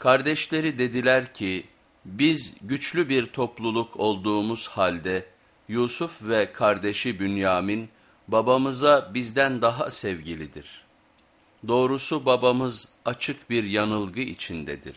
Kardeşleri dediler ki, biz güçlü bir topluluk olduğumuz halde Yusuf ve kardeşi Bünyamin babamıza bizden daha sevgilidir. Doğrusu babamız açık bir yanılgı içindedir.